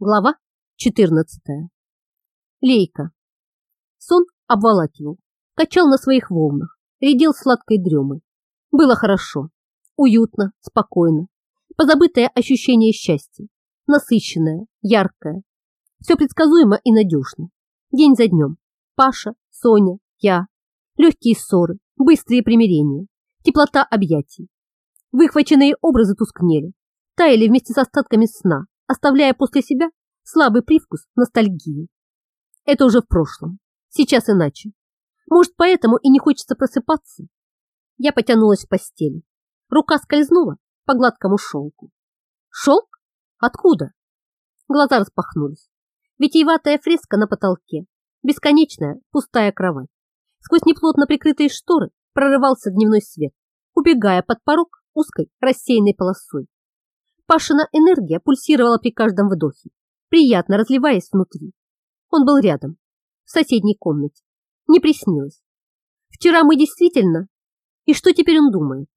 Глава 14. Лейка. Сон обволакивал, качал на своих волнах, редел сладкой дремой. Было хорошо, уютно, спокойно, позабытое ощущение счастья, насыщенное, яркое. Все предсказуемо и надежно. День за днем. Паша, Соня, я. Легкие ссоры, быстрые примирения, теплота объятий. Выхваченные образы тускнели, таяли вместе с остатками сна, оставляя после себя слабый привкус ностальгии. Это уже в прошлом. Сейчас иначе. Может, поэтому и не хочется просыпаться? Я потянулась в постели. Рука скользнула по гладкому шелку. Шелк? Откуда? Глаза распахнулись. Витиеватая фреска на потолке, бесконечная пустая кровать. Сквозь неплотно прикрытые шторы прорывался дневной свет, убегая под порог узкой рассеянной полосой. Пашина энергия пульсировала при каждом вдохе, приятно разливаясь внутри. Он был рядом, в соседней комнате. Не приснилось. Вчера мы действительно... И что теперь он думает?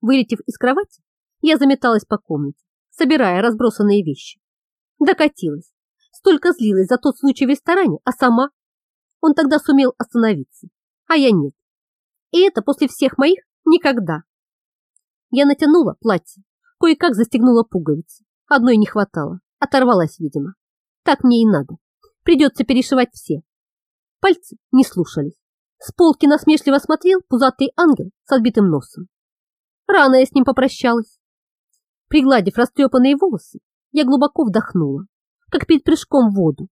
Вылетев из кровати, я заметалась по комнате, собирая разбросанные вещи. Докатилась. Столько злилась за тот случай в ресторане, а сама... Он тогда сумел остановиться, а я нет. И это после всех моих никогда. Я натянула платье, Кое-как застегнула пуговицы. Одной не хватало. Оторвалась, видимо. Так мне и надо. Придется перешивать все. Пальцы не слушались. С полки насмешливо смотрел пузатый ангел с отбитым носом. Рано я с ним попрощалась. Пригладив растрепанные волосы, я глубоко вдохнула, как перед прыжком в воду,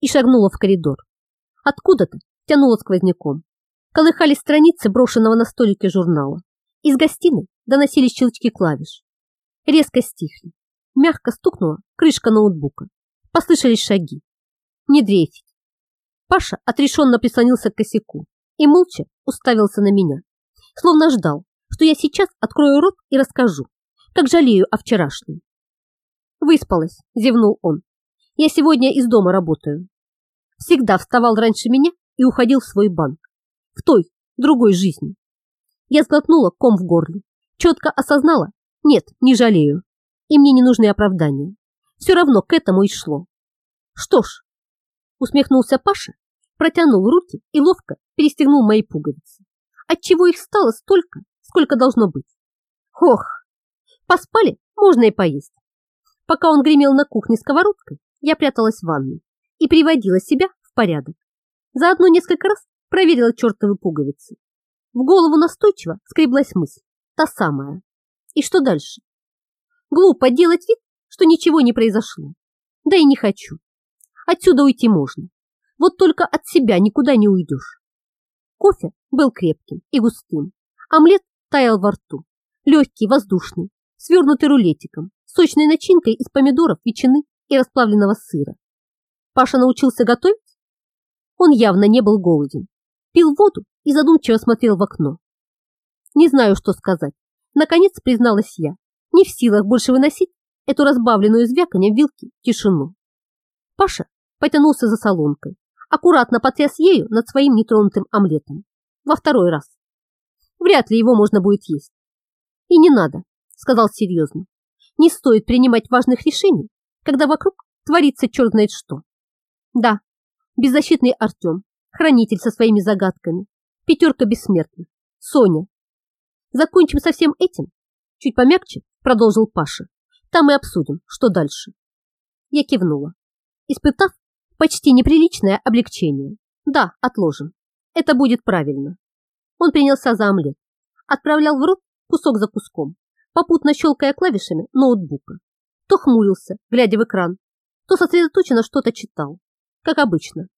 и шагнула в коридор. Откуда-то тянуло сквозняком. Колыхались страницы брошенного на столике журнала. Из гостиной доносились щелчки клавиш резко стихли. Мягко стукнула крышка ноутбука. Послышались шаги. Не дрейфить. Паша отрешенно прислонился к косяку и молча уставился на меня, словно ждал, что я сейчас открою рот и расскажу, как жалею о вчерашнем. Выспалась, зевнул он. Я сегодня из дома работаю. Всегда вставал раньше меня и уходил в свой банк. В той, другой жизни. Я сглотнула ком в горле, четко осознала, нет, не жалею. И мне не нужны оправдания. Все равно к этому и шло. Что ж, усмехнулся Паша, протянул руки и ловко перестегнул мои пуговицы. Отчего их стало столько, сколько должно быть. Ох, поспали, можно и поесть. Пока он гремел на кухне сковородкой, я пряталась в ванной и приводила себя в порядок. Заодно несколько раз проверила чертовы пуговицы. В голову настойчиво скреблась мысль, та самая. И что дальше? Глупо делать вид, что ничего не произошло. Да и не хочу. Отсюда уйти можно. Вот только от себя никуда не уйдешь. Кофе был крепким и густым. Омлет таял во рту. Легкий, воздушный, свернутый рулетиком, сочной начинкой из помидоров, ветчины и расплавленного сыра. Паша научился готовить? Он явно не был голоден. Пил воду и задумчиво смотрел в окно. Не знаю, что сказать. Наконец призналась я, не в силах больше выносить эту разбавленную звяканьем вилки тишину. Паша потянулся за солонкой, аккуратно потряс ею над своим нетронутым омлетом. Во второй раз. Вряд ли его можно будет есть. И не надо, сказал серьезно. Не стоит принимать важных решений, когда вокруг творится черт знает что. Да, беззащитный Артем, хранитель со своими загадками, пятерка бессмертных, Соня, Закончим со всем этим? Чуть помягче, продолжил Паша. Там и обсудим, что дальше. Я кивнула, испытав почти неприличное облегчение. Да, отложим. Это будет правильно. Он принялся за омлет, отправлял в рот кусок за куском, попутно щелкая клавишами ноутбука. То хмурился, глядя в экран, то сосредоточенно что-то читал, как обычно.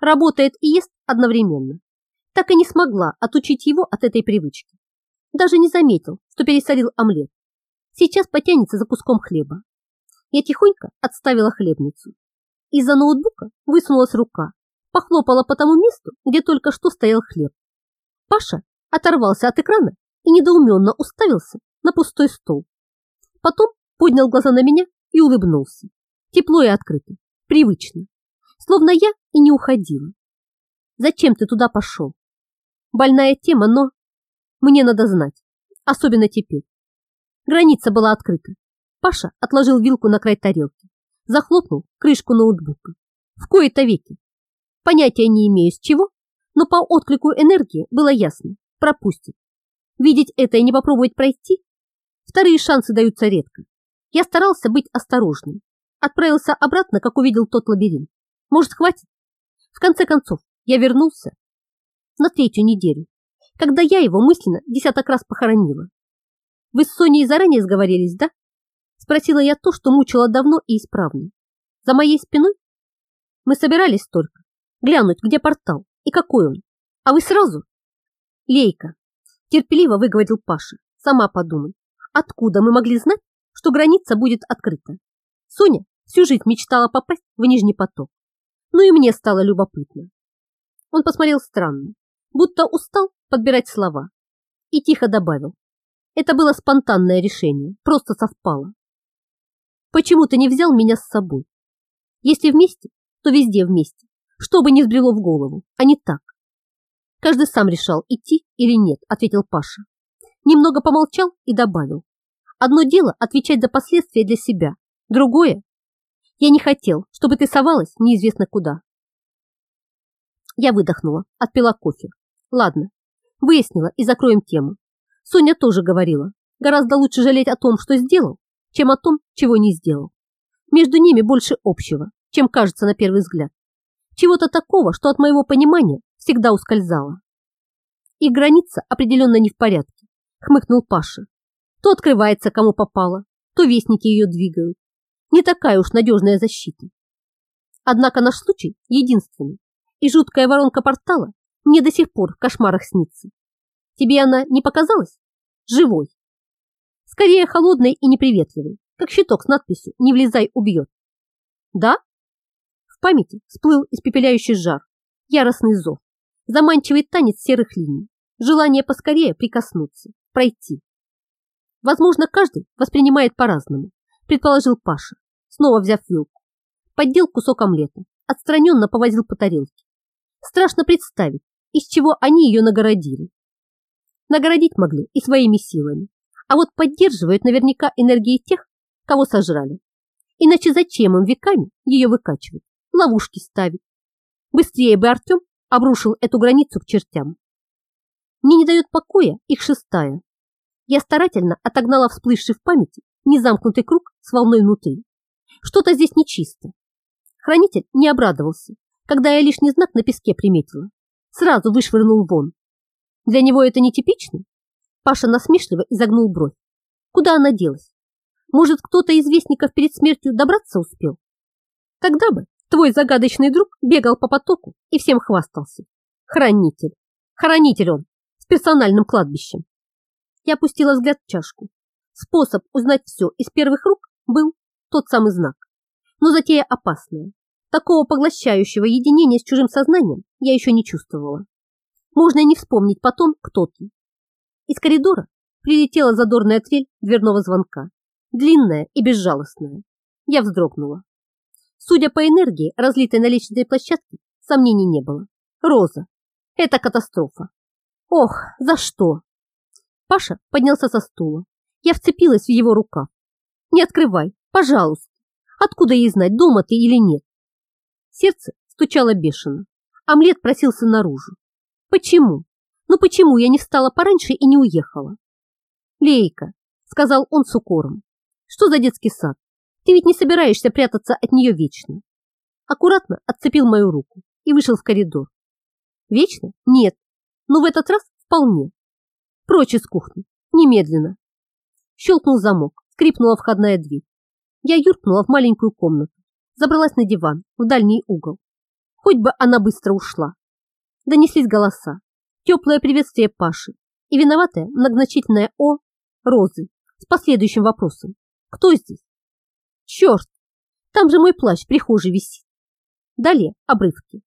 Работает и ест одновременно. Так и не смогла отучить его от этой привычки. Даже не заметил, что пересолил омлет. Сейчас потянется за куском хлеба. Я тихонько отставила хлебницу. Из-за ноутбука высунулась рука, похлопала по тому месту, где только что стоял хлеб. Паша оторвался от экрана и недоуменно уставился на пустой стол. Потом поднял глаза на меня и улыбнулся. Тепло и открыто, привычно, словно я и не уходила. Зачем ты туда пошел? Больная тема, но мне надо знать, особенно теперь. Граница была открыта. Паша отложил вилку на край тарелки, Захлопнул крышку ноутбука. В кои-то веки. Понятия не имею с чего, но по отклику энергии было ясно. Пропустит. Видеть это и не попробовать пройти? Вторые шансы даются редко. Я старался быть осторожным. Отправился обратно, как увидел тот лабиринт. Может, хватит? В конце концов, я вернулся на третью неделю, когда я его мысленно десяток раз похоронила. Вы с Соней заранее сговорились, да? Спросила я то, что мучила давно и исправно. За моей спиной? Мы собирались только глянуть, где портал и какой он. А вы сразу? Лейка, терпеливо выговорил Паша. Сама подумай, откуда мы могли знать, что граница будет открыта? Соня всю жизнь мечтала попасть в Нижний поток. Ну и мне стало любопытно. Он посмотрел странно, будто устал подбирать слова, и тихо добавил. Это было спонтанное решение, просто совпало. Почему ты не взял меня с собой? Если вместе, то везде вместе, что бы ни в голову, а не так. Каждый сам решал, идти или нет, ответил Паша. Немного помолчал и добавил. Одно дело отвечать за последствия для себя, другое я не хотел, чтобы ты совалась неизвестно куда. Я выдохнула, отпила кофе. Ладно, выяснила и закроем тему. Соня тоже говорила, гораздо лучше жалеть о том, что сделал, чем о том, чего не сделал. Между ними больше общего, чем кажется на первый взгляд. Чего-то такого, что от моего понимания всегда ускользало. И граница определенно не в порядке, хмыкнул Паша. То открывается, кому попало, то вестники ее двигают, не такая уж надежная защита. Однако наш случай единственный, и жуткая воронка портала мне до сих пор в кошмарах снится. Тебе она не показалась? Живой. Скорее холодной и неприветливой, как щиток с надписью «Не влезай, убьет». Да? В памяти всплыл испепеляющий жар, яростный зов, заманчивый танец серых линий, желание поскорее прикоснуться, пройти. Возможно, каждый воспринимает по-разному, предположил Паша, снова взяв вилку. Поддел кусок омлета, отстраненно повозил по тарелке. Страшно представить, из чего они ее нагородили. Нагородить могли и своими силами, а вот поддерживают наверняка энергией тех, кого сожрали. Иначе зачем им веками ее выкачивать, ловушки ставить? Быстрее бы Артем обрушил эту границу к чертям. Мне не дает покоя их шестая. Я старательно отогнала всплывший в памяти незамкнутый круг с волной внутри. Что-то здесь нечисто. Хранитель не обрадовался, когда я лишний знак на песке приметила. Сразу вышвырнул вон. Для него это нетипично? Паша насмешливо изогнул бровь. Куда она делась? Может, кто-то из вестников перед смертью добраться успел? Тогда бы твой загадочный друг бегал по потоку и всем хвастался. Хранитель. Хранитель он, с персональным кладбищем. Я опустила взгляд в чашку. Способ узнать все из первых рук был тот самый знак. Но затея опасная. Такого поглощающего единения с чужим сознанием я еще не чувствовала. Можно и не вспомнить потом, кто ты. Из коридора прилетела задорная трель дверного звонка. Длинная и безжалостная. Я вздрогнула. Судя по энергии, разлитой на лестничной площадке, сомнений не было. Роза. Это катастрофа. Ох, за что? Паша поднялся со стула, я вцепилась в его рукав. «Не открывай, пожалуйста. Откуда ей знать, дома ты или нет?» Сердце стучало бешено. Омлет просился наружу. «Почему? Ну почему я не встала пораньше и не уехала?» «Лейка», — сказал он с укором, — «что за детский сад? Ты ведь не собираешься прятаться от нее вечно». Аккуратно отцепил мою руку и вышел в коридор. «Вечно? Нет, но в этот раз вполне. Прочь из кухни, немедленно». Щелкнул замок, скрипнула входная дверь. Я юркнула в маленькую комнату, забралась на диван, в дальний угол. Хоть бы она быстро ушла. Донеслись голоса, теплое приветствие Паши и виноватое многозначительное «О» Розы с последующим вопросом. Кто здесь? Черт, там же мой плащ в прихожей висит. Далее обрывки.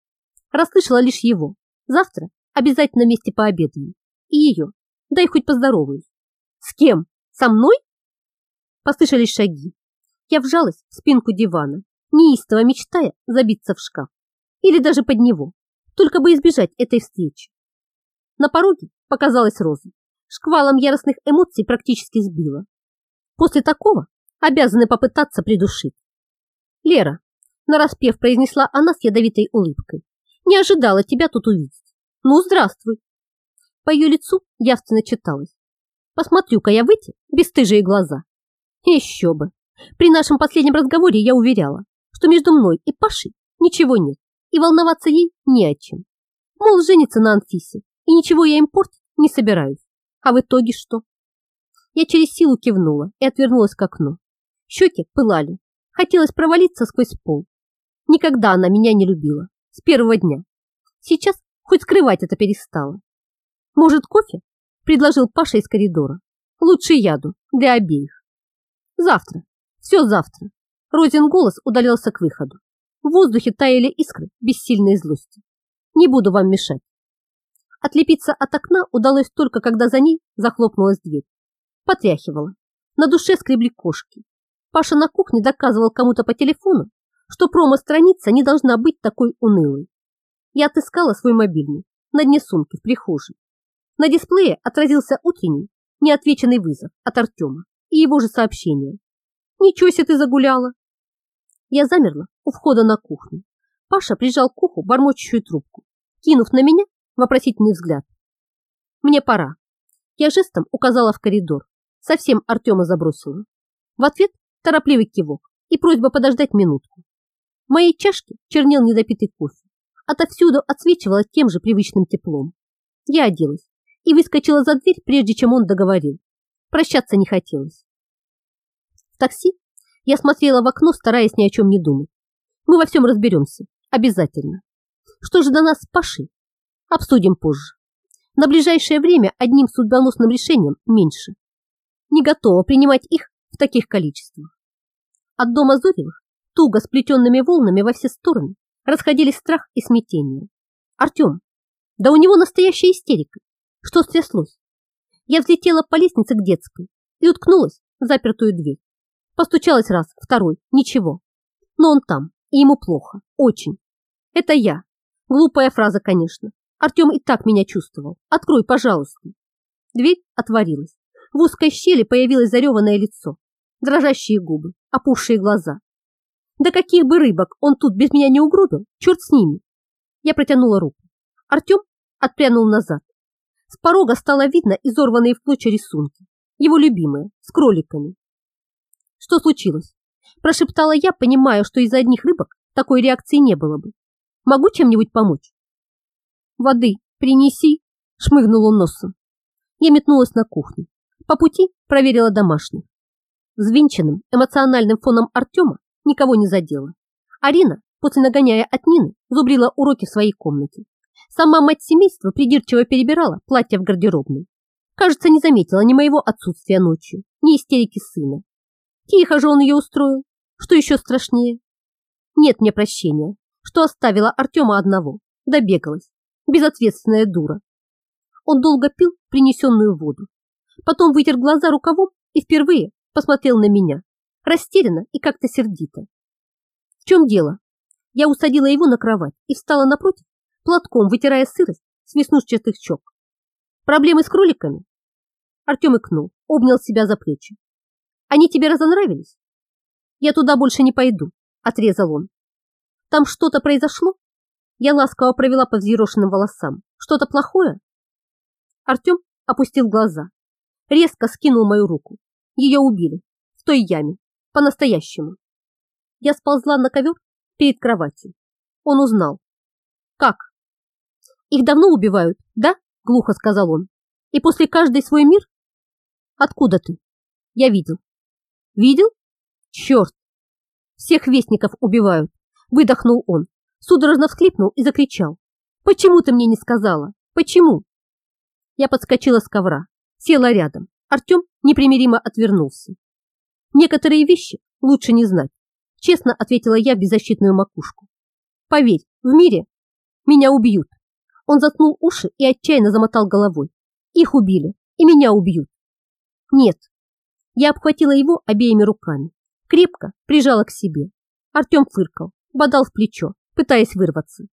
Расслышала лишь его. Завтра обязательно вместе пообедаем. И ее. Дай хоть поздороваюсь. С кем? Со мной? Послышались шаги. Я вжалась в спинку дивана, неистово мечтая забиться в шкаф. Или даже под него, только бы избежать этой встречи. На пороге показалась Роза. Шквалом яростных эмоций практически сбила. После такого обязаны попытаться придушить. Лера, нараспев произнесла она с ядовитой улыбкой. Не ожидала тебя тут увидеть. Ну, здравствуй. По ее лицу явственно читалось. Посмотрю-ка я в эти бесстыжие глаза. Еще бы. При нашем последнем разговоре я уверяла, что между мной и Пашей ничего нет, и волноваться ей не о чем. Мол, женится на Анфисе, и ничего я им портить не собираюсь. А в итоге что? Я через силу кивнула и отвернулась к окну. Щеки пылали. Хотелось провалиться сквозь пол. Никогда она меня не любила. С первого дня. Сейчас хоть скрывать это перестала. Может, кофе? Предложил Паша из коридора. Лучше яду для обеих. Завтра. Все завтра. Розин голос удалялся к выходу. В воздухе таяли искры бессильной злости. Не буду вам мешать. Отлепиться от окна удалось только, когда за ней захлопнулась дверь. Потряхивала. На душе скребли кошки. Паша на кухне доказывал кому-то по телефону, что промо-страница не должна быть такой унылой. Я отыскала свой мобильный на дне сумки в прихожей. На дисплее отразился утренний, неотвеченный вызов от Артема и его же сообщение. «Ничего себе ты загуляла!» Я замерла у входа на кухню. Паша прижал к уху бормочущую трубку, кинув на меня вопросительный взгляд. «Мне пора». Я жестом указала в коридор. Совсем Артема забросила. В ответ торопливый кивок и просьба подождать минутку. В моей чашке чернел недопитый кофе. Отовсюду отсвечивало тем же привычным теплом. Я оделась и выскочила за дверь, прежде чем он договорил. Прощаться не хотелось. В такси я смотрела в окно, стараясь ни о чем не думать. Мы во всем разберемся. Обязательно. Что же до нас с Пашей? Обсудим позже. На ближайшее время одним судьбоносным решением меньше. Не готова принимать их в таких количествах. От дома Зоревых, туго сплетенными волнами во все стороны, расходились страх и смятение. Артем, да у него настоящая истерика. Что стряслось? Я взлетела по лестнице к детской и уткнулась в запертую дверь. Постучалась раз, второй, ничего. Но он там, и ему плохо, очень. Это я. Глупая фраза, конечно. Артем и так меня чувствовал. Открой, пожалуйста. Дверь отворилась. В узкой щели появилось зареванное лицо, дрожащие губы, опухшие глаза. Да каких бы рыбок он тут без меня не угробил, черт с ними. Я протянула руку. Артем отпрянул назад, с порога стало видно изорванные в клочья рисунки, его любимые, с кроликами. Что случилось? Прошептала я, понимая, что из-за одних рыбок такой реакции не было бы. Могу чем-нибудь помочь? Воды принеси, шмыгнул он носом. Я метнулась на кухню. По пути проверила домашних. Взвинченным эмоциональным фоном Артема никого не задела. Арина, после нагоняя от Нины, зубрила уроки в своей комнате. Сама мать семейства придирчиво перебирала платье в гардеробной. Кажется, не заметила ни моего отсутствия ночью, ни истерики сына. Тихо же он ее устроил. Что еще страшнее? Нет мне прощения, что оставила Артема одного. Добегалась. Безответственная дура. Он долго пил принесенную воду. Потом вытер глаза рукавом и впервые посмотрел на меня. Растерянно и как-то сердито. В чем дело? Я усадила его на кровать и встала напротив, платком вытирая сырость с веснушчатых щек. Проблемы с кроликами? Артем икнул, обнял себя за плечи. Они тебе разонравились? Я туда больше не пойду, отрезал он. Там что-то произошло? Я ласково провела по взъерошенным волосам. Что-то плохое? Артем опустил глаза, резко скинул мою руку. Ее убили в той яме, по-настоящему. Я сползла на ковер перед кроватью. Он узнал. Как? Их давно убивают, да? Глухо сказал он. И после каждой свой мир? Откуда ты? Я видел. Видел? Черт! Всех вестников убивают. Выдохнул он. Судорожно всхлипнул и закричал. Почему ты мне не сказала? Почему? Я подскочила с ковра, села рядом. Артем непримиримо отвернулся. Некоторые вещи лучше не знать. Честно ответила я в беззащитную макушку. Поверь, в мире меня убьют. Он заткнул уши и отчаянно замотал головой. Их убили, и меня убьют. Нет. Я обхватила его обеими руками, крепко прижала к себе. Артем фыркал, бодал в плечо, пытаясь вырваться.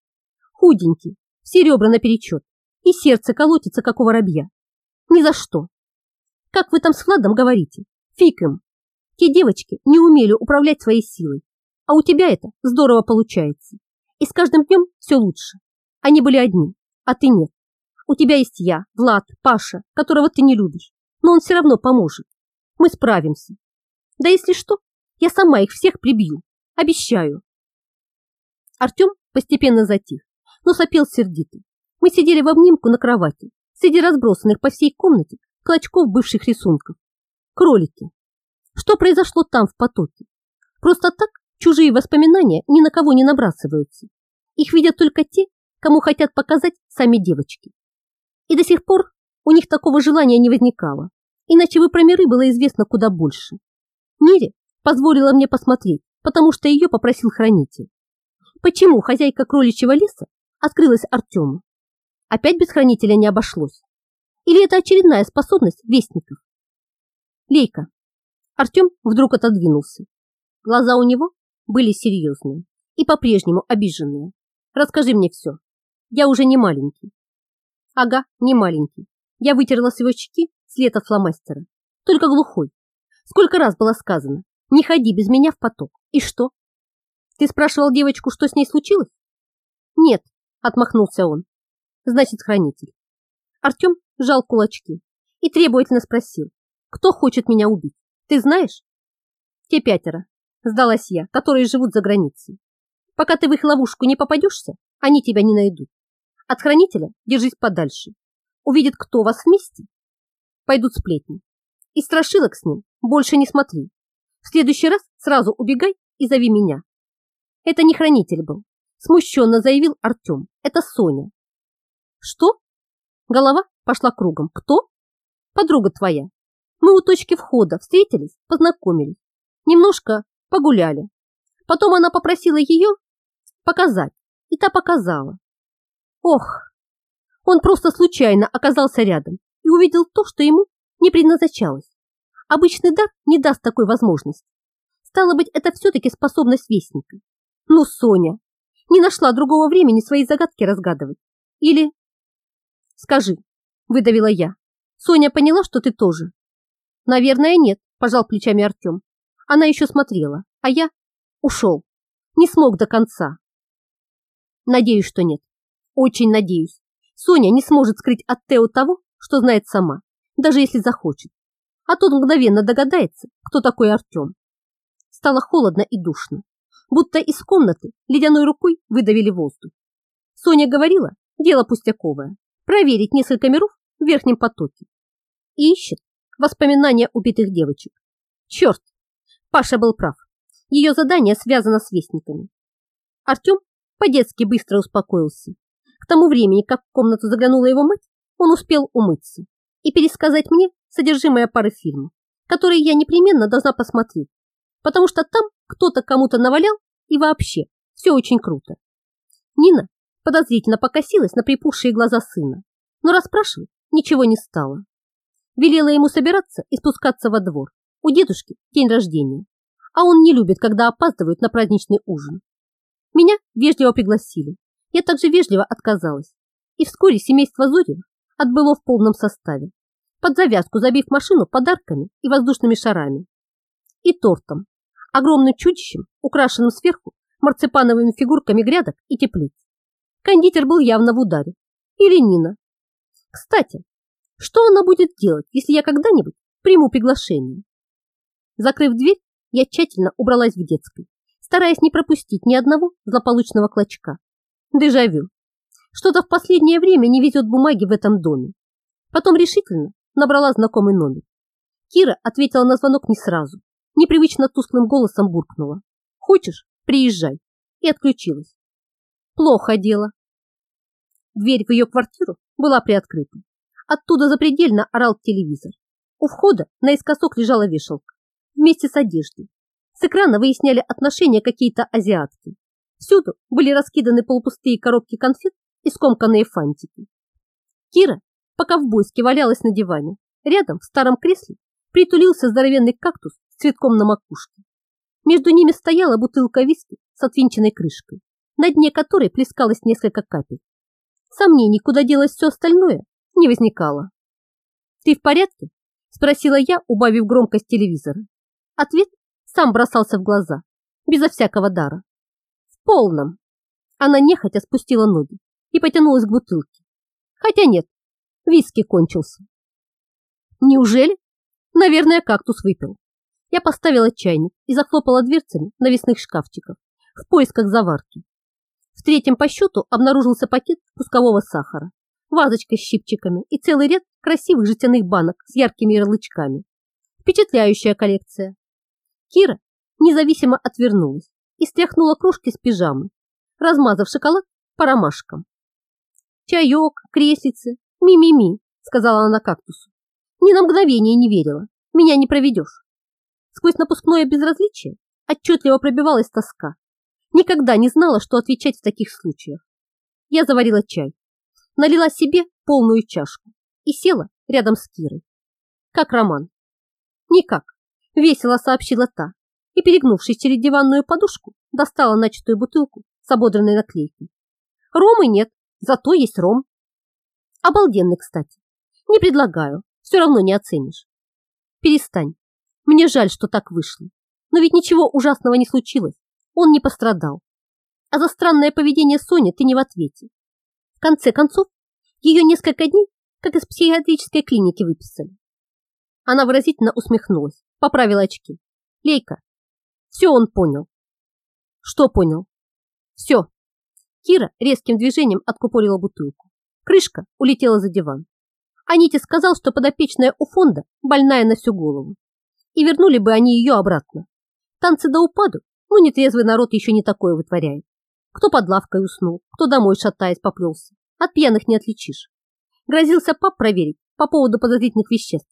Худенький, все ребра наперечет, и сердце колотится, как у воробья. Ни за что. Как вы там с Владом говорите? Фиг им. Те девочки не умели управлять своей силой. А у тебя это здорово получается. И с каждым днем все лучше. Они были одни, а ты нет. У тебя есть я, Влад, Паша, которого ты не любишь, но он все равно поможет. Мы справимся. Да если что, я сама их всех прибью. Обещаю. Артем постепенно затих, но сопел сердито. Мы сидели в обнимку на кровати, среди разбросанных по всей комнате клочков бывших рисунков. Кролики. Что произошло там в потоке? Просто так чужие воспоминания ни на кого не набрасываются. Их видят только те, кому хотят показать сами девочки. И до сих пор у них такого желания не возникало, иначе бы про миры было известно куда больше. Нире позволила мне посмотреть, потому что ее попросил хранитель. Почему хозяйка кроличьего леса открылась Артему? Опять без хранителя не обошлось? Или это очередная способность вестников? Лейка. Артем вдруг отодвинулся. Глаза у него были серьезные и по-прежнему обиженные. Расскажи мне все. Я уже не маленький. Ага, не маленький. Я вытерла с его щеки след от фломастера. Только глухой. Сколько раз было сказано, не ходи без меня в поток. И что? Ты спрашивал девочку, что с ней случилось? Нет, отмахнулся он. Значит, хранитель. Артем сжал кулачки и требовательно спросил, кто хочет меня убить? Ты знаешь? Те пятеро, сдалась я, которые живут за границей. Пока ты в их ловушку не попадешься, они тебя не найдут. От хранителя держись подальше. Увидят, кто вас вместе. Пойдут сплетни. И страшилок с ним больше не смотри. В следующий раз сразу убегай и зови меня. Это не хранитель был. Смущенно заявил Артем. Это Соня. Что? Голова пошла кругом. Кто? Подруга твоя. Мы у точки входа встретились, познакомились. Немножко погуляли. Потом она попросила ее показать, и та показала. Ох, он просто случайно оказался рядом и увидел то, что ему не предназначалось. Обычный дар не даст такой возможности. Стало быть, это все-таки способность вестника. Ну, Соня, не нашла другого времени свои загадки разгадывать. Или... Скажи, выдавила я. Соня поняла, что ты тоже? Наверное, нет, пожал плечами Артем. Она еще смотрела, а я ушел. Не смог до конца. Надеюсь, что нет. Очень надеюсь. Соня не сможет скрыть от Тео того, что знает сама, даже если захочет. А тот мгновенно догадается, кто такой Артем. Стало холодно и душно, будто из комнаты ледяной рукой выдавили воздух. Соня говорила, дело пустяковое, проверить несколько миров в верхнем потоке. И ищет воспоминания убитых девочек. Черт, Паша был прав. Ее задание связано с вестниками. Артем по-детски быстро успокоился. К тому времени, как в комнату заглянула его мать, он успел умыться и пересказать мне содержимое пары фильмов, которые я непременно должна посмотреть, потому что там кто-то кому-то навалял и вообще все очень круто. Нина подозрительно покосилась на припухшие глаза сына, но расспрашивать ничего не стала. Велела ему собираться и спускаться во двор. У дедушки день рождения, а он не любит, когда опаздывают на праздничный ужин. Меня вежливо пригласили. Я также вежливо отказалась. И вскоре семейство Зоревых отбыло в полном составе, под завязку забив машину подарками и воздушными шарами. И тортом, огромным чудищем, украшенным сверху марципановыми фигурками грядок и теплиц. Кондитер был явно в ударе. Или Нина. Кстати, что она будет делать, если я когда-нибудь приму приглашение? Закрыв дверь, я тщательно убралась в детской стараясь не пропустить ни одного злополучного клочка. Дежавю. Что-то в последнее время не везет бумаги в этом доме. Потом решительно набрала знакомый номер. Кира ответила на звонок не сразу. Непривычно тусклым голосом буркнула. «Хочешь? Приезжай». И отключилась. Плохо дело. Дверь в ее квартиру была приоткрыта. Оттуда запредельно орал телевизор. У входа наискосок лежала вешалка вместе с одеждой. С экрана выясняли отношения какие-то азиатки. Всюду были раскиданы полупустые коробки конфет и скомканные фантики. Кира, пока в бойске валялась на диване, рядом в старом кресле притулился здоровенный кактус с цветком на макушке. Между ними стояла бутылка виски с отвинченной крышкой, на дне которой плескалось несколько капель. Сомнений, куда делось все остальное, не возникало. «Ты в порядке?» – спросила я, убавив громкость телевизора. Ответ сам бросался в глаза. безо всякого дара. В полном. Она нехотя спустила ноги и потянулась к бутылке. Хотя нет, виски кончился. Неужели? Наверное, кактус выпил. Я поставила чайник и захлопала дверцами навесных шкафчиков в поисках заварки. В третьем по счету обнаружился пакет кускового сахара, вазочка с щипчиками и целый ряд красивых жестяных банок с яркими ярлычками. Впечатляющая коллекция. Кира независимо отвернулась и стряхнула кружки с пижамы, размазав шоколад по ромашкам. «Чаек, креслицы, ми-ми-ми», сказала она кактусу. Ни на мгновение не верила. Меня не проведешь. Сквозь напускное безразличие отчетливо пробивалась тоска. Никогда не знала, что отвечать в таких случаях. Я заварила чай, налила себе полную чашку и села рядом с Кирой. Как роман? Никак, весело сообщила та и, перегнувшись через диванную подушку, достала начатую бутылку с ободранной наклейкой. Ромы нет, зато есть ром. Обалденный, кстати. Не предлагаю, все равно не оценишь. Перестань. Мне жаль, что так вышло. Но ведь ничего ужасного не случилось. Он не пострадал. А за странное поведение Сони ты не в ответе. В конце концов, ее несколько дней, как из психиатрической клиники выписали. Она выразительно усмехнулась, поправила очки. Лейка, все он понял. Что понял? Все. Кира резким движением откупорила бутылку. Крышка улетела за диван. Аните сказал, что подопечная у фонда больная на всю голову и вернули бы они ее обратно. Танцы до упаду, ну нетрезвый народ еще не такое вытворяет. Кто под лавкой уснул, кто домой шатаясь поплелся. От пьяных не отличишь. Грозился пап проверить по поводу подозрительных веществ.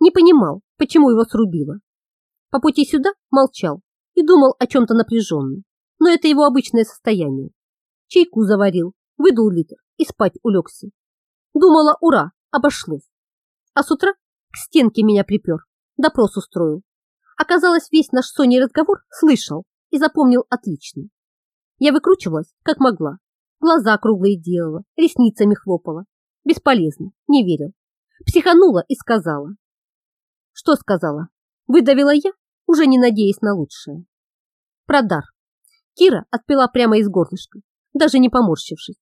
Не понимал, почему его срубило. По пути сюда молчал и думал о чем-то напряженном. Но это его обычное состояние. Чайку заварил, выдул литр и спать улегся. Думала, ура, обошлось. А с утра к стенке меня припер допрос устроил. Оказалось, весь наш Соней разговор слышал и запомнил отлично. Я выкручивалась, как могла. Глаза круглые делала, ресницами хлопала. Бесполезно, не верил. Психанула и сказала. Что сказала? Выдавила я, уже не надеясь на лучшее. Продар. Кира отпила прямо из горлышка, даже не поморщившись.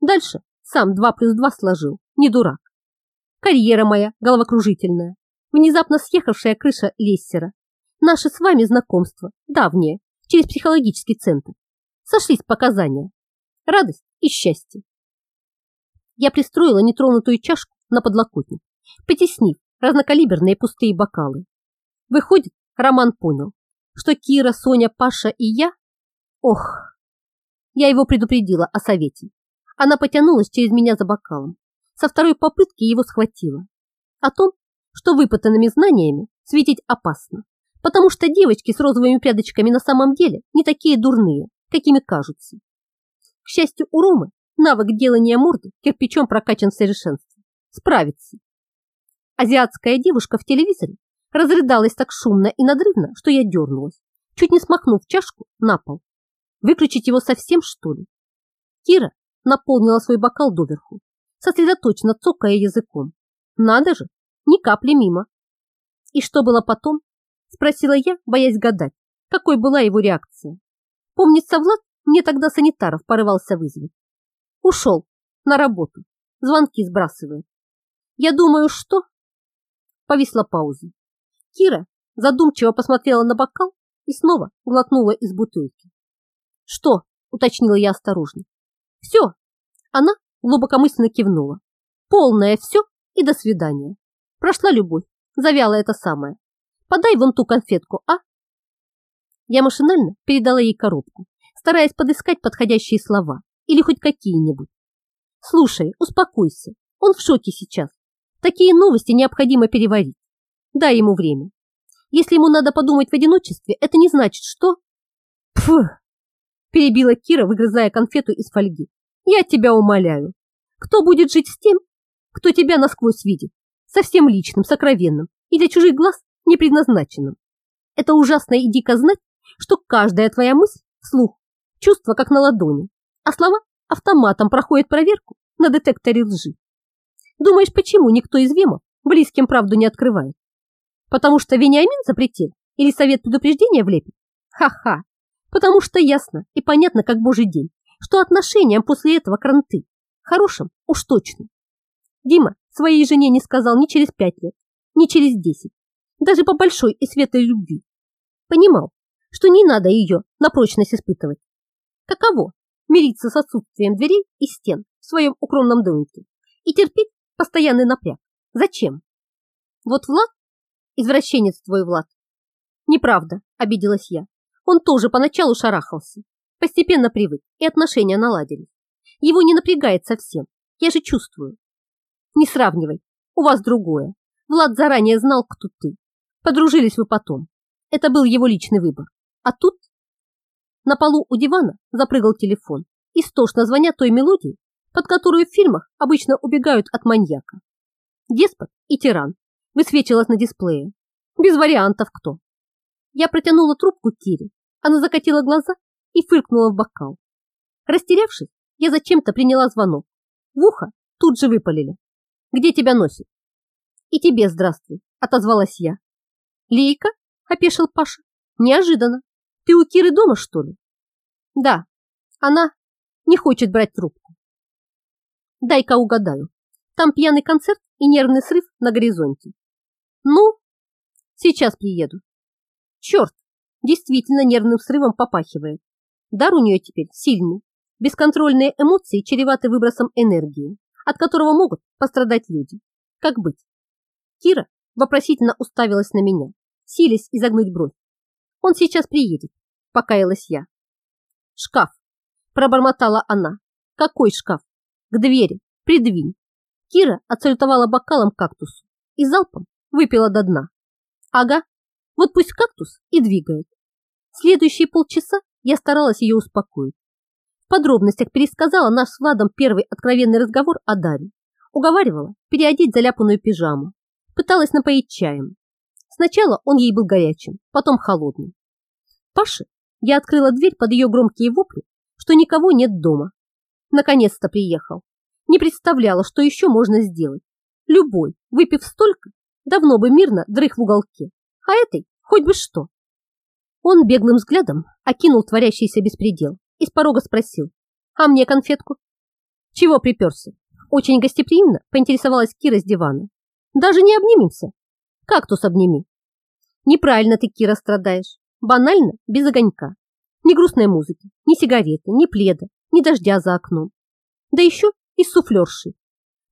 Дальше сам два плюс два сложил, не дурак. Карьера моя головокружительная, внезапно съехавшая крыша Лессера. Наше с вами знакомство, давнее, через психологический центр. Сошлись показания. Радость и счастье. Я пристроила нетронутую чашку на подлокотник, потеснив разнокалиберные пустые бокалы. Выходит, Роман понял, что Кира, Соня, Паша и я... Ох! Я его предупредила о совете. Она потянулась через меня за бокалом. Со второй попытки его схватила. О том, что выпытанными знаниями светить опасно, потому что девочки с розовыми прядочками на самом деле не такие дурные, какими кажутся. К счастью, у Ромы навык делания морды кирпичом прокачан в совершенстве. Справится. Азиатская девушка в телевизоре разрыдалась так шумно и надрывно, что я дернулась, чуть не смахнув чашку на пол. Выключить его совсем, что ли? Кира наполнила свой бокал доверху, сосредоточенно цокая языком. Надо же, ни капли мимо. И что было потом? Спросила я, боясь гадать, какой была его реакция. Помнится, Влад мне тогда санитаров порывался вызвать. Ушел на работу, звонки сбрасывает. Я думаю, что... Повисла пауза. Кира задумчиво посмотрела на бокал и снова глотнула из бутылки. «Что?» – уточнила я осторожно. «Все!» Она глубокомысленно кивнула. «Полное все и до свидания!» Прошла любовь, завяла это самое. Подай вон ту конфетку, а? Я машинально передала ей коробку, стараясь подыскать подходящие слова или хоть какие-нибудь. Слушай, успокойся, он в шоке сейчас. Такие новости необходимо переварить. Дай ему время. Если ему надо подумать в одиночестве, это не значит, что... Фу! Перебила Кира, выгрызая конфету из фольги. Я тебя умоляю. Кто будет жить с тем, кто тебя насквозь видит? совсем личным, сокровенным и для чужих глаз не предназначенным. Это ужасно и дико знать, что каждая твоя мысль вслух, чувство как на ладони, а слова автоматом проходят проверку на детекторе лжи. Думаешь, почему никто из вемов близким правду не открывает? Потому что Вениамин запретил или совет предупреждения влепит? Ха-ха! Потому что ясно и понятно, как божий день, что отношениям после этого кранты. Хорошим уж точно. Дима своей жене не сказал ни через пять лет, ни через десять, даже по большой и светлой любви. Понимал, что не надо ее на прочность испытывать. Каково мириться с отсутствием дверей и стен в своем укромном домике и терпеть постоянный напряг? Зачем? Вот Влад, извращенец твой Влад. Неправда, обиделась я. Он тоже поначалу шарахался, постепенно привык и отношения наладились. Его не напрягает совсем, я же чувствую. Не сравнивай, у вас другое. Влад заранее знал, кто ты. Подружились вы потом. Это был его личный выбор. А тут на полу у дивана запрыгал телефон, истошно звоня той мелодии, под которую в фильмах обычно убегают от маньяка. Деспот и тиран высвечилась на дисплее. Без вариантов кто. Я протянула трубку Кире. Она закатила глаза и фыркнула в бокал. Растерявшись, я зачем-то приняла звонок. В ухо тут же выпалили. Где тебя носит? И тебе здравствуй, отозвалась я. Лейка? Опешил Паша. Неожиданно. Ты у Киры дома, что ли? Да. Она не хочет брать трубку. Дай-ка угадаю. Там пьяный концерт и нервный срыв на горизонте. Ну, сейчас приеду. Черт, действительно нервным срывом попахивает. Дар у нее теперь сильный. Бесконтрольные эмоции чреваты выбросом энергии от которого могут пострадать люди. Как быть? Кира вопросительно уставилась на меня, силясь изогнуть бровь. Он сейчас приедет, покаялась я. Шкаф, пробормотала она. Какой шкаф? К двери, придвинь. Кира отсалютовала бокалом кактусу и залпом выпила до дна. Ага, вот пусть кактус и двигает. Следующие полчаса я старалась ее успокоить. В подробностях пересказала наш с Владом первый откровенный разговор о Даре. Уговаривала переодеть заляпанную пижаму. Пыталась напоить чаем. Сначала он ей был горячим, потом холодным. Паше я открыла дверь под ее громкие вопли, что никого нет дома. Наконец-то приехал. Не представляла, что еще можно сделать. Любой, выпив столько, давно бы мирно дрых в уголке. А этой хоть бы что. Он беглым взглядом окинул творящийся беспредел и с порога спросил, а мне конфетку? Чего приперся? Очень гостеприимно поинтересовалась Кира с дивана. Даже не обнимемся? Кактус обними. Неправильно ты, Кира, страдаешь. Банально, без огонька. Ни грустной музыки, ни сигареты, ни пледа, ни дождя за окном. Да еще и суфлерши.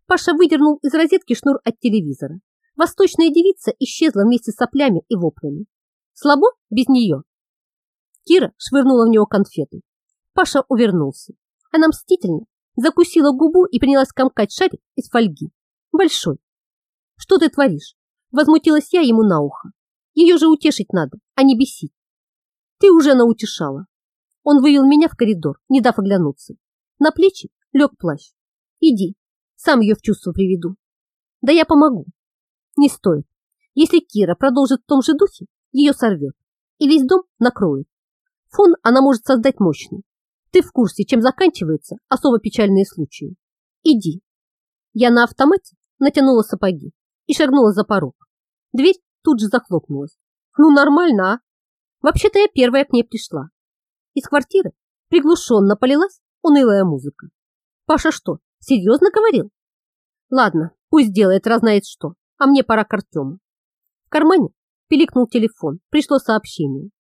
Паша выдернул из розетки шнур от телевизора. Восточная девица исчезла вместе с соплями и воплями. Слабо без нее. Кира швырнула в него конфеты. Паша увернулся. Она мстительно закусила губу и принялась комкать шарик из фольги. Большой. Что ты творишь? Возмутилась я ему на ухо. Ее же утешить надо, а не бесить. Ты уже наутешала. Он вывел меня в коридор, не дав оглянуться. На плечи лег плащ. Иди, сам ее в чувство приведу. Да я помогу. Не стоит. Если Кира продолжит в том же духе, ее сорвет и весь дом накроет. Фон она может создать мощный. Ты в курсе, чем заканчиваются особо печальные случаи. Иди. Я на автомате натянула сапоги и шагнула за порог. Дверь тут же захлопнулась. Ну, нормально, а? Вообще-то я первая к ней пришла. Из квартиры приглушенно полилась унылая музыка. Паша что, серьезно говорил? Ладно, пусть делает, разнает что, а мне пора к Артему. В кармане пиликнул телефон, пришло сообщение.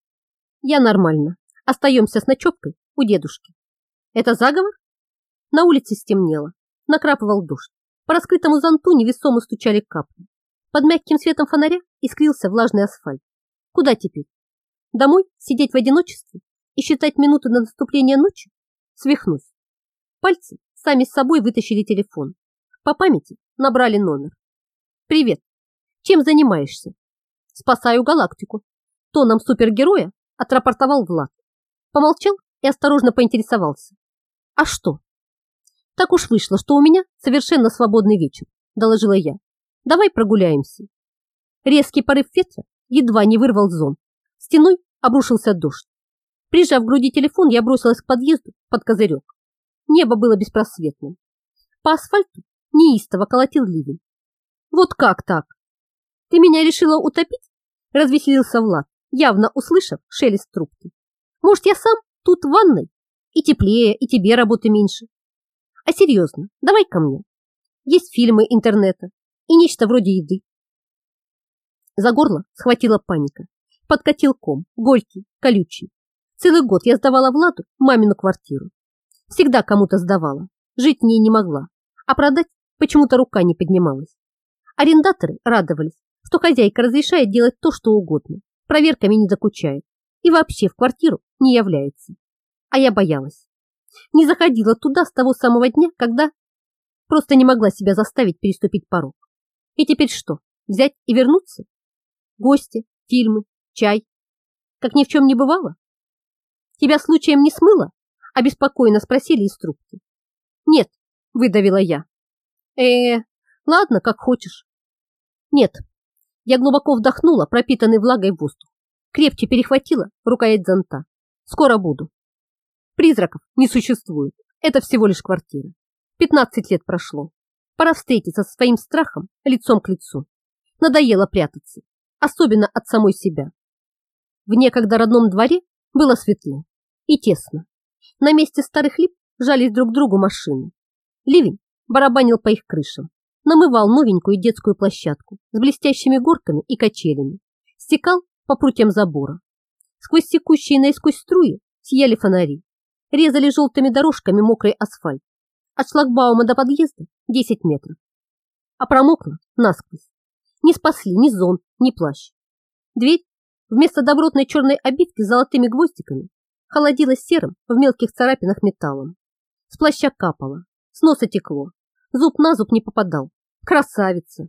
Я нормально, остаемся с ночевкой у дедушки. Это заговор? На улице стемнело, накрапывал дождь. По раскрытому зонту невесомо стучали капли. Под мягким светом фонаря искрился влажный асфальт. Куда теперь? Домой сидеть в одиночестве и считать минуты на наступление ночи? Свихнусь. Пальцы сами с собой вытащили телефон. По памяти набрали номер. Привет. Чем занимаешься? Спасаю галактику. Тоном супергероя отрапортовал Влад. Помолчал и осторожно поинтересовался. А что? Так уж вышло, что у меня совершенно свободный вечер, доложила я. Давай прогуляемся. Резкий порыв ветра едва не вырвал зон. Стеной обрушился дождь. Прижав к груди телефон, я бросилась к подъезду под козырек. Небо было беспросветным. По асфальту неистово колотил ливень. Вот как так? Ты меня решила утопить? Развеселился Влад, явно услышав шелест трубки. Может, я сам тут в ванной? И теплее, и тебе работы меньше. А серьезно, давай ко мне. Есть фильмы интернета и нечто вроде еды. За горло схватила паника. Подкатил ком, горький, колючий. Целый год я сдавала Владу мамину квартиру. Всегда кому-то сдавала, жить в ней не могла, а продать почему-то рука не поднималась. Арендаторы радовались, что хозяйка разрешает делать то, что угодно, проверками не докучает и вообще в квартиру не является. А я боялась. Не заходила туда с того самого дня, когда просто не могла себя заставить переступить порог. И теперь что, взять и вернуться? Гости, фильмы, чай. Как ни в чем не бывало? Тебя случаем не смыло? Обеспокоенно спросили из трубки. Нет, выдавила я. Э, ладно, как хочешь. Нет. Я глубоко вдохнула пропитанный влагой воздух. Крепче перехватила рукоять зонта. Скоро буду. Призраков не существует. Это всего лишь квартира. Пятнадцать лет прошло. Пора встретиться со своим страхом лицом к лицу. Надоело прятаться, особенно от самой себя. В некогда родном дворе было светло и тесно. На месте старых лип жались друг к другу машины. Ливень барабанил по их крышам, намывал новенькую детскую площадку с блестящими горками и качелями, стекал по прутьям забора. Сквозь текущие наисквозь струи сияли фонари, резали желтыми дорожками мокрый асфальт. От шлагбаума до подъезда 10 метров. А промокла насквозь. Не спасли ни зонт, ни плащ. Дверь вместо добротной черной обивки с золотыми гвоздиками холодилась серым в мелких царапинах металлом. С плаща капало, с носа текло, зуб на зуб не попадал. Красавица!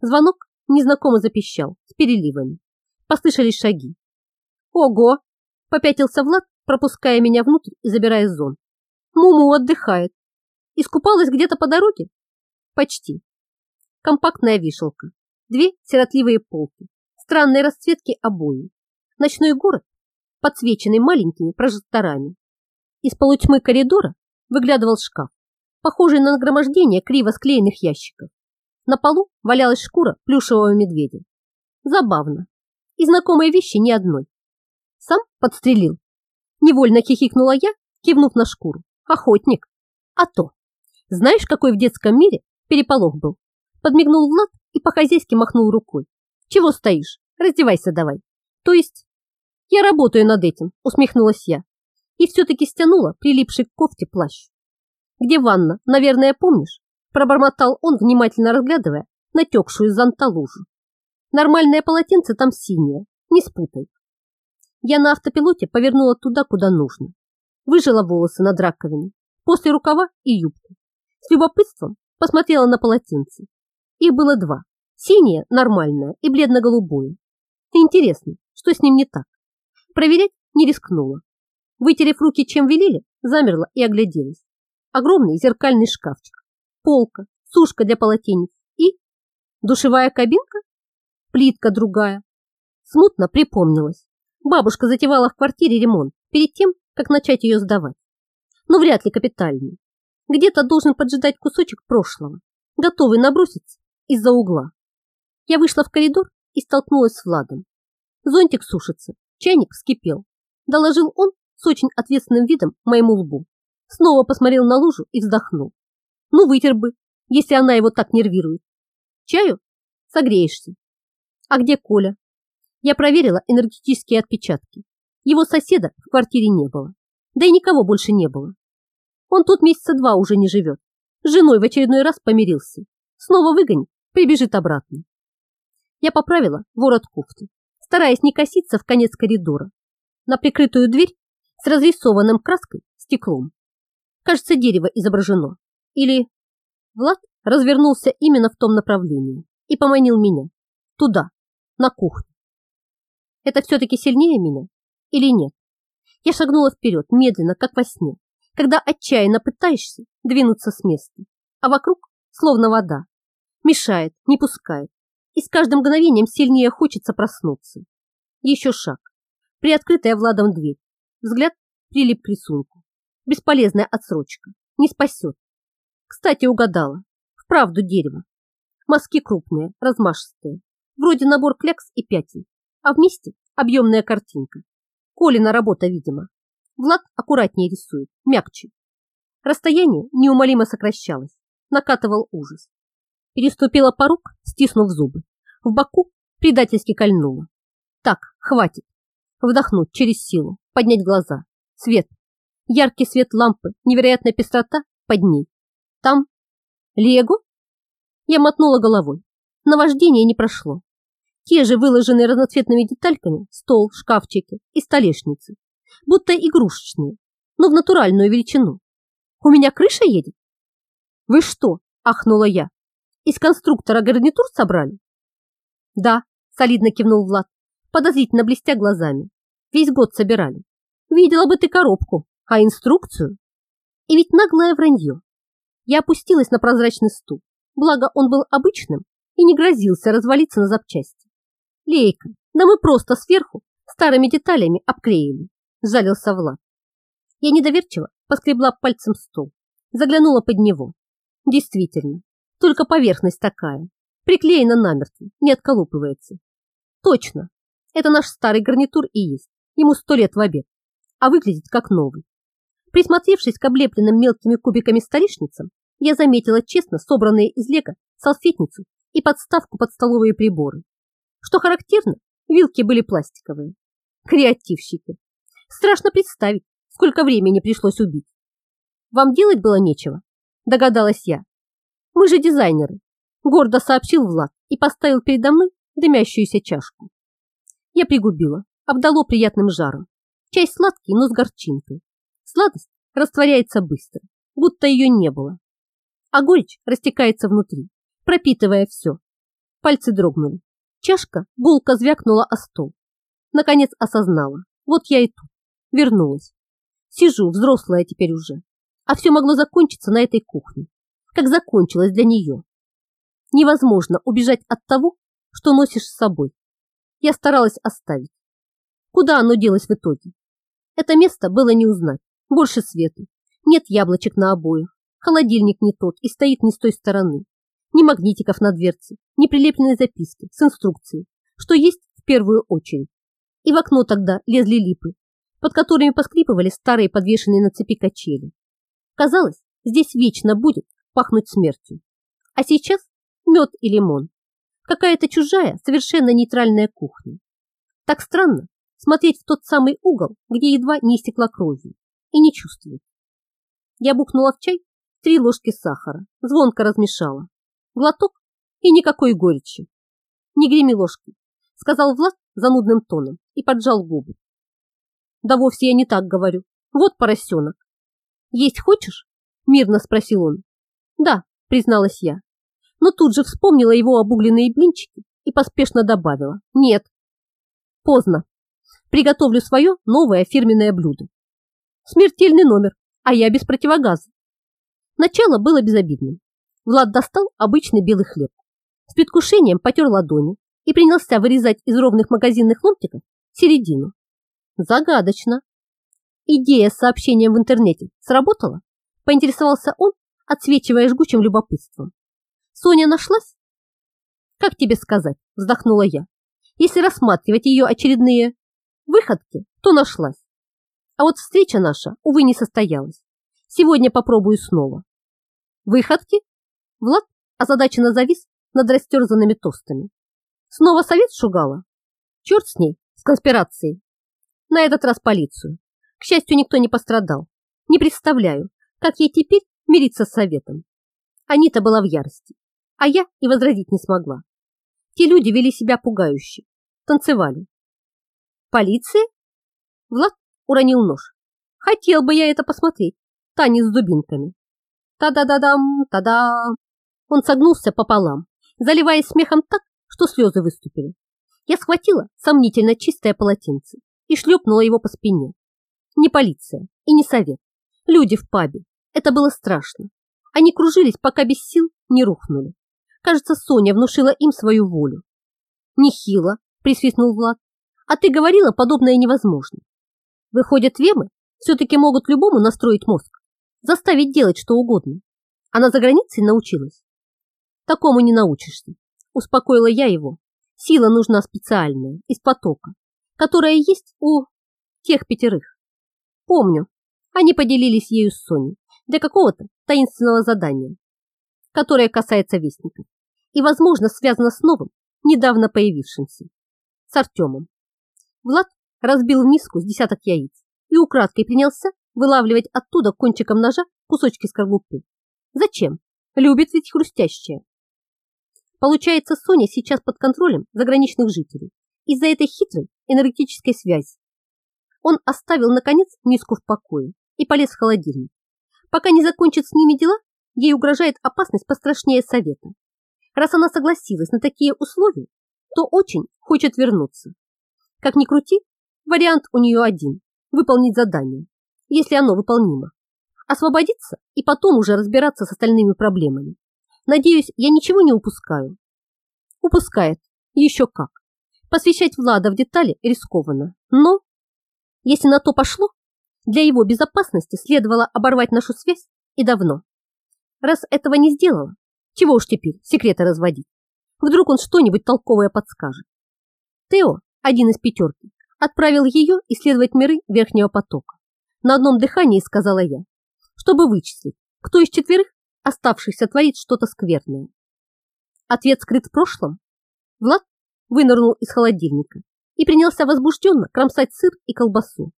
Звонок незнакомо запищал, с переливами. Послышались шаги. Ого! Попятился Влад, пропуская меня внутрь и забирая зон. Муму отдыхает. Искупалась где-то по дороге? Почти. Компактная вешалка, две сиротливые полки, странные расцветки обои. Ночной город, подсвеченный маленькими прожекторами. Из полутьмы коридора выглядывал шкаф, похожий на нагромождение криво склеенных ящиков. На полу валялась шкура плюшевого медведя. Забавно. И знакомые вещи ни одной. Сам подстрелил. Невольно хихикнула я, кивнув на шкуру. Охотник. А то. Знаешь, какой в детском мире переполох был? Подмигнул Влад и по-хозяйски махнул рукой. Чего стоишь? Раздевайся давай. То есть... Я работаю над этим, усмехнулась я. И все-таки стянула прилипший к кофте плащ. Где ванна, наверное, помнишь? Пробормотал он, внимательно разглядывая натекшую из зонта лужу. Нормальное полотенце там синее, не спутай. Я на автопилоте повернула туда, куда нужно. Выжила волосы над раковиной, после рукава и юбки. С любопытством посмотрела на полотенце. Их было два. Синее, нормальное и бледно-голубое. Интересно, что с ним не так? Проверять не рискнула. Вытерев руки, чем велели, замерла и огляделась. Огромный зеркальный шкафчик, полка, сушка для полотенец и душевая кабинка, плитка другая. Смутно припомнилась. Бабушка затевала в квартире ремонт перед тем, как начать ее сдавать. Но вряд ли капитальный. Где-то должен поджидать кусочек прошлого, готовый наброситься из-за угла. Я вышла в коридор и столкнулась с Владом. Зонтик сушится, чайник вскипел. Доложил он с очень ответственным видом моему лбу. Снова посмотрел на лужу и вздохнул. Ну, вытер бы, если она его так нервирует. Чаю? Согреешься. А где Коля? Я проверила энергетические отпечатки. Его соседа в квартире не было. Да и никого больше не было. Он тут месяца два уже не живет. С женой в очередной раз помирился. Снова выгонит, прибежит обратно. Я поправила ворот кофты, стараясь не коситься в конец коридора. На прикрытую дверь с разрисованным краской стеклом. Кажется, дерево изображено. Или... Влад развернулся именно в том направлении и поманил меня. Туда, на кухню. Это все-таки сильнее меня или нет? Я шагнула вперед, медленно, как во сне, когда отчаянно пытаешься двинуться с места, а вокруг словно вода. Мешает, не пускает, и с каждым мгновением сильнее хочется проснуться. Еще шаг. Приоткрытая Владом дверь. Взгляд прилип к рисунку. Бесполезная отсрочка. Не спасет. Кстати, угадала. Вправду дерево. Мазки крупные, размашистые. Вроде набор клякс и пятен. А вместе объемная картинка. Колина работа, видимо. Влад аккуратнее рисует, мягче. Расстояние неумолимо сокращалось, накатывал ужас. Переступила порог, стиснув зубы. В боку предательски кольнуло. Так, хватит. Вдохнуть через силу, поднять глаза. Свет. Яркий свет лампы, невероятная пестрота под ней. Там Лего? Я мотнула головой. Наваждение не прошло. Те же выложенные разноцветными детальками стол, шкафчики и столешницы. Будто игрушечные, но в натуральную величину. У меня крыша едет? Вы что? Ахнула я. Из конструктора гарнитур собрали? Да, солидно кивнул Влад, подозрительно блестя глазами. Весь год собирали. Видела бы ты коробку, а инструкцию? И ведь наглое вранье. Я опустилась на прозрачный стул, благо он был обычным и не грозился развалиться на запчасти. Лейка, да мы просто сверху старыми деталями обклеили, жалился Влад. Я недоверчиво поскребла пальцем стол, заглянула под него. Действительно, только поверхность такая, приклеена намертво, не отколупывается. Точно, это наш старый гарнитур и есть, ему сто лет в обед, а выглядит как новый. Присмотревшись к облепленным мелкими кубиками столешницам, я заметила честно собранные из лего салфетницу и подставку под столовые приборы. Что характерно, вилки были пластиковые. Креативщики. Страшно представить, сколько времени пришлось убить. Вам делать было нечего, догадалась я. Мы же дизайнеры, гордо сообщил Влад и поставил передо мной дымящуюся чашку. Я пригубила, обдало приятным жаром. Чай сладкий, но с горчинкой. Сладость растворяется быстро, будто ее не было. А горечь растекается внутри, пропитывая все. Пальцы дрогнули. Чашка гулко звякнула о стол. Наконец осознала. Вот я и тут. Вернулась. Сижу, взрослая теперь уже. А все могло закончиться на этой кухне. Как закончилось для нее. Невозможно убежать от того, что носишь с собой. Я старалась оставить. Куда оно делось в итоге? Это место было не узнать. Больше света. Нет яблочек на обоях. Холодильник не тот и стоит не с той стороны. Ни магнитиков на дверце, ни прилепленной записки с инструкцией, что есть в первую очередь. И в окно тогда лезли липы, под которыми поскрипывали старые подвешенные на цепи качели. Казалось, здесь вечно будет пахнуть смертью. А сейчас мед и лимон. Какая-то чужая, совершенно нейтральная кухня. Так странно смотреть в тот самый угол, где едва не истекла кровью, и не чувствовать. Я бухнула в чай три ложки сахара, звонко размешала. Глоток и никакой горечи. Не греми ложки, сказал Влад занудным тоном и поджал губы. Да вовсе я не так говорю. Вот поросенок. Есть хочешь? Мирно спросил он. Да, призналась я. Но тут же вспомнила его обугленные блинчики и поспешно добавила. Нет. Поздно. Приготовлю свое новое фирменное блюдо. Смертельный номер, а я без противогаза. Начало было безобидным. Влад достал обычный белый хлеб. С предвкушением потер ладони и принялся вырезать из ровных магазинных ломтиков середину. Загадочно. Идея с сообщением в интернете сработала? Поинтересовался он, отсвечивая жгучим любопытством. Соня нашлась? Как тебе сказать, вздохнула я. Если рассматривать ее очередные выходки, то нашлась. А вот встреча наша, увы, не состоялась. Сегодня попробую снова. Выходки? Влад озадаченно завис над растерзанными тостами. Снова совет шугала? Черт с ней, с конспирацией. На этот раз полицию. К счастью, никто не пострадал. Не представляю, как ей теперь мириться с советом. Анита была в ярости, а я и возразить не смогла. Те люди вели себя пугающе, танцевали. Полиция? Влад уронил нож. Хотел бы я это посмотреть. Танец с дубинками. Та-да-да-дам, та-да. Он согнулся пополам, заливаясь смехом так, что слезы выступили. Я схватила сомнительно чистое полотенце и шлепнула его по спине. Не полиция и не совет. Люди в пабе. Это было страшно. Они кружились, пока без сил не рухнули. Кажется, Соня внушила им свою волю. Нехило, присвистнул Влад. А ты говорила, подобное невозможно. Выходят, вемы все-таки могут любому настроить мозг, заставить делать что угодно. Она за границей научилась. Такому не научишься. Успокоила я его. Сила нужна специальная, из потока, которая есть у... тех пятерых. Помню, они поделились ею с Соней для какого-то таинственного задания, которое касается вестников и, возможно, связано с новым, недавно появившимся, с Артемом. Влад разбил в миску с десяток яиц и украдкой принялся вылавливать оттуда кончиком ножа кусочки скорлупы. Зачем? Любит ведь хрустящее. Получается, Соня сейчас под контролем заграничных жителей из-за этой хитрой энергетической связи. Он оставил, наконец, миску в покое и полез в холодильник. Пока не закончит с ними дела, ей угрожает опасность пострашнее совета. Раз она согласилась на такие условия, то очень хочет вернуться. Как ни крути, вариант у нее один – выполнить задание, если оно выполнимо. Освободиться и потом уже разбираться с остальными проблемами. Надеюсь, я ничего не упускаю. Упускает. Еще как. Посвящать Влада в детали рискованно. Но, если на то пошло, для его безопасности следовало оборвать нашу связь и давно. Раз этого не сделала, чего уж теперь секреты разводить? Вдруг он что-нибудь толковое подскажет. Тео, один из пятерки, отправил ее исследовать миры верхнего потока. На одном дыхании сказала я, чтобы вычислить, кто из четверых оставшихся творит что-то скверное. Ответ скрыт в прошлом. Влад вынырнул из холодильника и принялся возбужденно кромсать сыр и колбасу.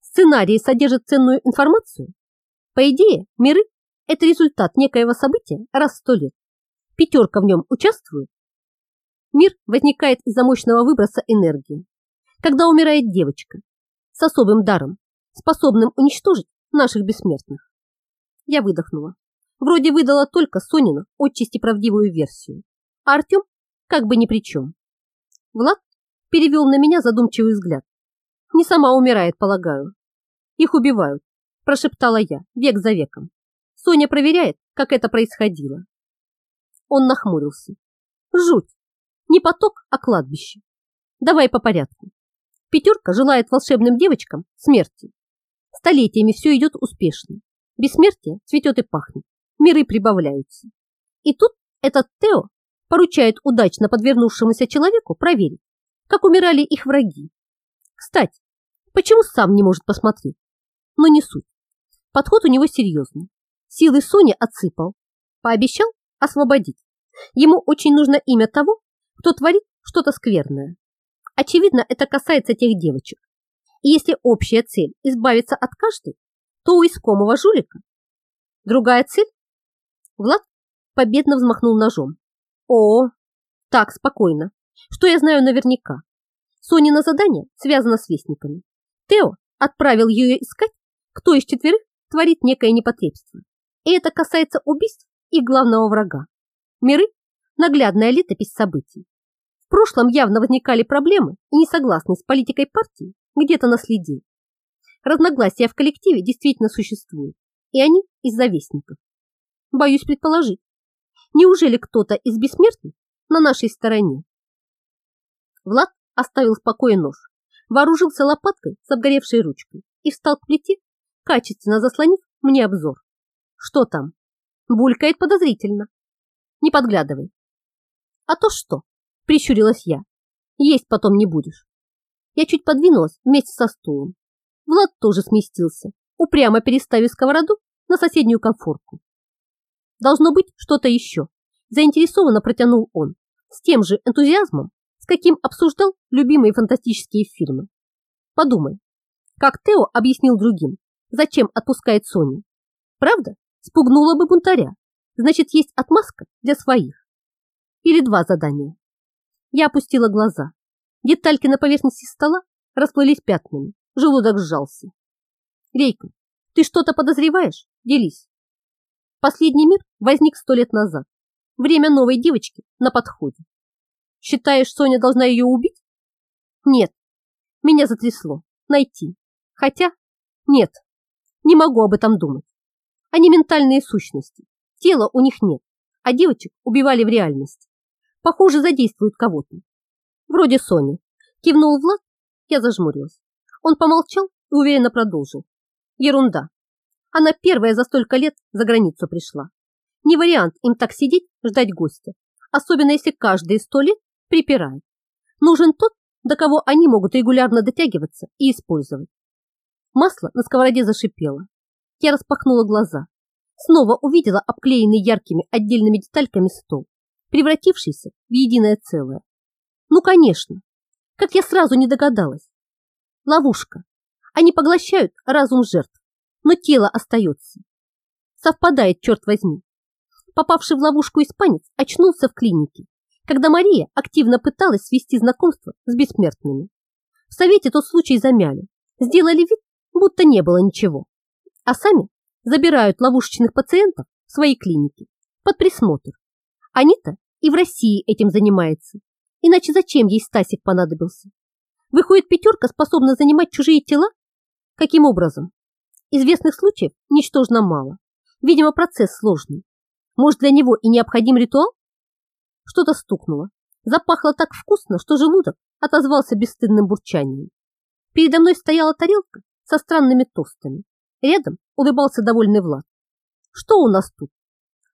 Сценарии содержат ценную информацию. По идее, миры – это результат некоего события раз в сто лет. Пятерка в нем участвует. Мир возникает из-за мощного выброса энергии. Когда умирает девочка с особым даром, способным уничтожить наших бессмертных. Я выдохнула. Вроде выдала только Сонину отчасти правдивую версию, а Артем как бы ни при чем. Влад перевел на меня задумчивый взгляд. Не сама умирает, полагаю. Их убивают, прошептала я, век за веком. Соня проверяет, как это происходило. Он нахмурился. Жуть. Не поток, а кладбище. Давай по порядку. Пятерка желает волшебным девочкам смерти. Столетиями все идет успешно. Бессмертие цветет и пахнет. Миры прибавляются. И тут этот Тео поручает удачно подвернувшемуся человеку проверить, как умирали их враги. Кстати, почему сам не может посмотреть? Но не суть. Подход у него серьезный. Силы Сони отсыпал. Пообещал освободить. Ему очень нужно имя того, кто творит что-то скверное. Очевидно, это касается тех девочек. И если общая цель избавиться от каждой, то у искомого жулика другая цель. Влад победно взмахнул ножом. О, так, спокойно. Что я знаю наверняка? Сонина задание связано с вестниками. Тео отправил ее искать, кто из четверых творит некое непотребство. И это касается убийств их главного врага. Миры – наглядная летопись событий. В прошлом явно возникали проблемы и несогласность с политикой партии где-то наследил. Разногласия в коллективе действительно существуют, и они из-за вестников. Боюсь предположить, неужели кто-то из бессмертных на нашей стороне? Влад оставил в покое нож, вооружился лопаткой с обгоревшей ручкой и встал к плите, качественно заслонив мне обзор. Что там? Булькает подозрительно. Не подглядывай. А то что? Прищурилась я. Есть потом не будешь. Я чуть подвинулась вместе со стулом. Влад тоже сместился, упрямо переставив сковороду на соседнюю конфорку. Должно быть что-то еще. Заинтересованно протянул он, с тем же энтузиазмом, с каким обсуждал любимые фантастические фильмы. Подумай, как Тео объяснил другим, зачем отпускает Соню. Правда, спугнула бы бунтаря. Значит, есть отмазка для своих. Или два задания. Я опустила глаза. Детальки на поверхности стола расплылись пятнами. Желудок сжался. Рейка, ты что-то подозреваешь? Делись. Последний мир возник сто лет назад. Время новой девочки на подходе. Считаешь, Соня должна ее убить? Нет. Меня затрясло. Найти. Хотя, нет. Не могу об этом думать. Они ментальные сущности. Тела у них нет, а девочек убивали в реальности. Похоже, задействуют кого-то. Вроде Сони. Кивнул Влад, я зажмурилась. Он помолчал и уверенно продолжил. Ерунда. Она первая за столько лет за границу пришла. Не вариант им так сидеть, ждать гостя. Особенно если каждые сто лет припирает. Нужен тот, до кого они могут регулярно дотягиваться и использовать. Масло на сковороде зашипело. Я распахнула глаза. Снова увидела обклеенный яркими отдельными детальками стол, превратившийся в единое целое. Ну, конечно, как я сразу не догадалась. Ловушка. Они поглощают разум жертв, но тело остается. Совпадает, черт возьми. Попавший в ловушку испанец очнулся в клинике, когда Мария активно пыталась свести знакомство с бессмертными. В совете тот случай замяли, сделали вид, будто не было ничего, а сами забирают ловушечных пациентов в свои клиники под присмотр. Анита и в России этим занимается, иначе зачем ей Стасик понадобился? Выходит, пятерка способна занимать чужие тела? Каким образом? Известных случаев ничтожно мало. Видимо, процесс сложный. Может, для него и необходим ритуал? Что-то стукнуло. Запахло так вкусно, что желудок отозвался бесстыдным бурчанием. Передо мной стояла тарелка со странными тостами. Рядом улыбался довольный Влад. Что у нас тут?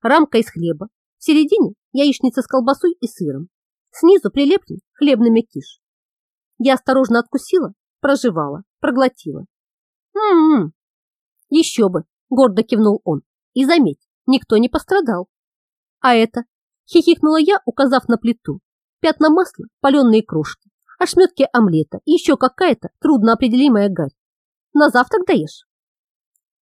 Рамка из хлеба. В середине яичница с колбасой и сыром. Снизу прилеплен хлебный мякиш. Я осторожно откусила, прожевала, проглотила. М-м-м. Еще бы, гордо кивнул он. И заметь, никто не пострадал. А это? Хихикнула я, указав на плиту. Пятна масла, паленые крошки, ошметки омлета и еще какая-то трудноопределимая гарь. На завтрак даешь?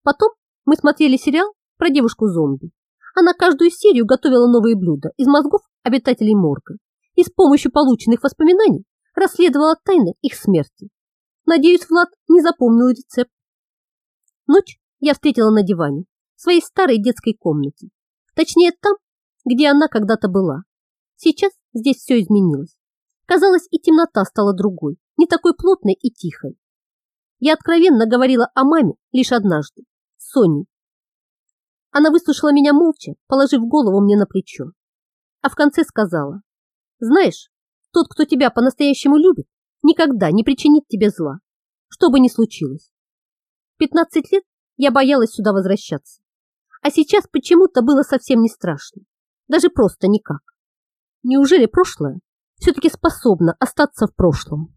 Потом мы смотрели сериал про девушку-зомби. Она каждую серию готовила новые блюда из мозгов обитателей морга и с помощью полученных воспоминаний расследовала тайны их смерти. Надеюсь, Влад не запомнил рецепт. Ночь я встретила на диване в своей старой детской комнате. Точнее, там, где она когда-то была. Сейчас здесь все изменилось. Казалось, и темнота стала другой, не такой плотной и тихой. Я откровенно говорила о маме лишь однажды, Соней. Она выслушала меня молча, положив голову мне на плечо. А в конце сказала, знаешь, тот, кто тебя по-настоящему любит, никогда не причинит тебе зла, что бы ни случилось. Пятнадцать лет я боялась сюда возвращаться, а сейчас почему-то было совсем не страшно, даже просто никак. Неужели прошлое все-таки способно остаться в прошлом?